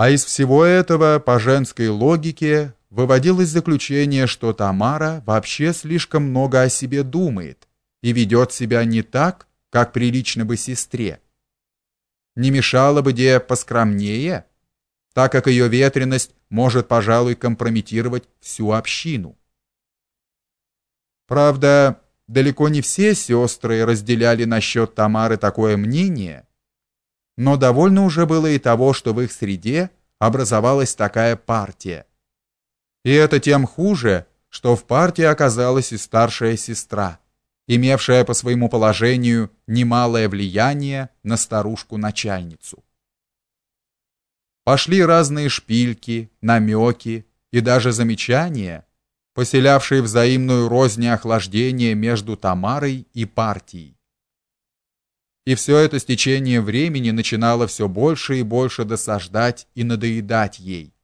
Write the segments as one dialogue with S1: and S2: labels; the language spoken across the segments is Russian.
S1: А из всего этого по женской логике выводилось заключение, что Тамара вообще слишком много о себе думает и ведет себя не так, как прилично бы сестре. Не мешало бы де поскромнее, так как ее ветренность может, пожалуй, компрометировать всю общину. Правда, далеко не все сестры разделяли насчет Тамары такое мнение, но довольно уже было и того, что в их среде образовалась такая партия. И это тем хуже, что в партии оказалась и старшая сестра, имевшая по своему положению немалое влияние на старушку-начальницу. Пошли разные шпильки, намеки и даже замечания, поселявшие взаимную рознь и охлаждение между Тамарой и партией. И все это с времени начинало все больше и больше досаждать и надоедать ей.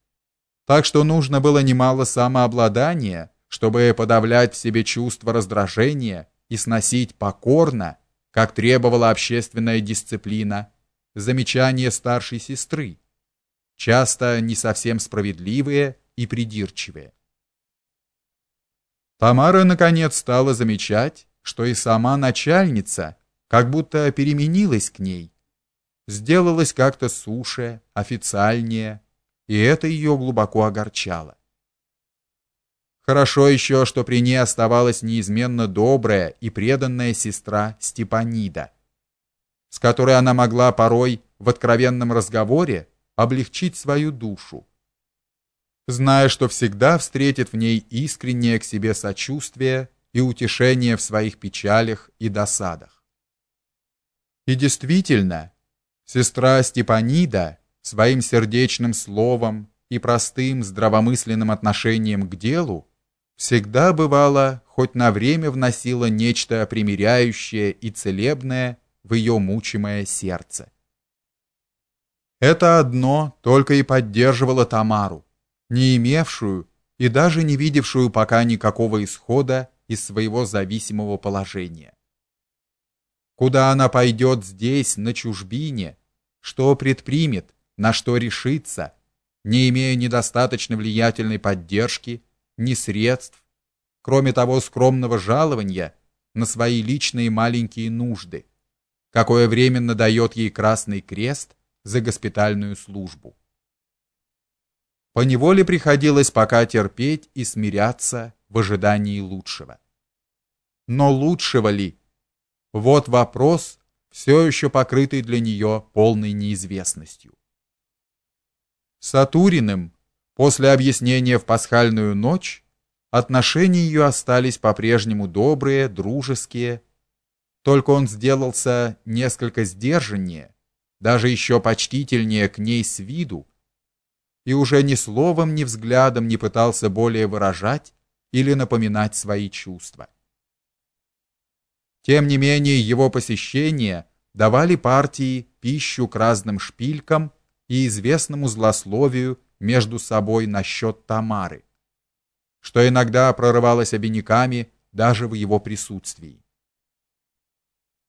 S1: Так что нужно было немало самообладания, чтобы подавлять в себе чувство раздражения и сносить покорно, как требовала общественная дисциплина, замечания старшей сестры, часто не совсем справедливые и придирчивые. Тамара наконец стала замечать, что и сама начальница как будто переменилась к ней, сделалась как-то суше, официальнее, и это ее глубоко огорчало. Хорошо еще, что при ней оставалась неизменно добрая и преданная сестра Степанида, с которой она могла порой в откровенном разговоре облегчить свою душу, зная, что всегда встретит в ней искреннее к себе сочувствие и утешение в своих печалях и досадах. И действительно, сестра Степанида своим сердечным словом и простым здравомысленным отношением к делу всегда бывало хоть на время вносила нечто примиряющее и целебное в ее мучимое сердце. Это одно только и поддерживало Тамару, не имевшую и даже не видевшую пока никакого исхода из своего зависимого положения. Куда она пойдет здесь, на чужбине, что предпримет, на что решится, не имея недостаточно влиятельной поддержки, ни средств, кроме того скромного жалования на свои личные маленькие нужды, какое временно дает ей Красный Крест за госпитальную службу. По неволе приходилось пока терпеть и смиряться в ожидании лучшего. Но лучшего ли вот вопрос, все еще покрытый для нее полной неизвестностью. С Атуриным после объяснения в пасхальную ночь отношения ее остались по-прежнему добрые, дружеские, только он сделался несколько сдержаннее, даже еще почтительнее к ней с виду, и уже ни словом, ни взглядом не пытался более выражать или напоминать свои чувства. Тем не менее, его посещения давали партии пищу к разным шпилькам и известному злословию между собой насчет Тамары, что иногда прорывалось обиняками даже в его присутствии.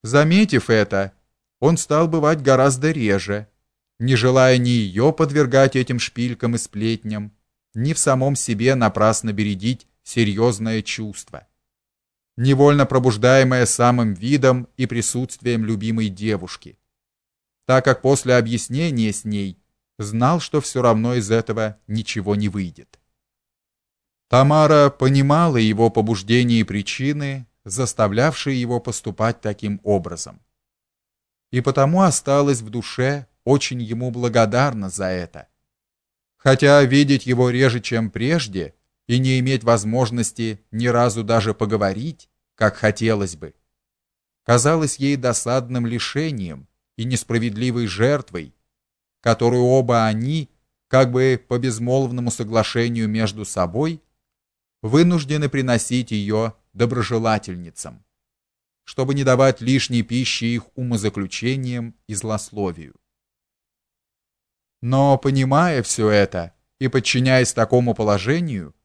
S1: Заметив это, он стал бывать гораздо реже, не желая ни ее подвергать этим шпилькам и сплетням, ни в самом себе напрасно бередить серьезное чувство невольно пробуждаемое самым видом и присутствием любимой девушки, так как после объяснения с ней знал, что все равно из этого ничего не выйдет. Тамара понимала его побуждения и причины, заставлявшие его поступать таким образом. И потому осталась в душе очень ему благодарна за это. Хотя видеть его реже, чем прежде, и не иметь возможности ни разу даже поговорить, как хотелось бы, казалось ей досадным лишением и несправедливой жертвой, которую оба они, как бы по безмолвному соглашению между собой, вынуждены приносить ее доброжелательницам, чтобы не давать лишней пищи их умозаключениям и злословию. Но понимая все это и подчиняясь такому положению,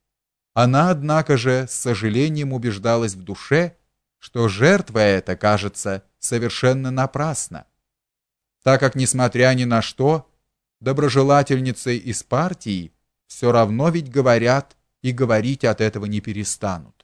S1: она, однако же, с сожалением убеждалась в душе, что жертва эта, кажется, совершенно напрасна, так как, несмотря ни на что, доброжелательницей из партии, все равно ведь говорят и говорить от этого не перестанут.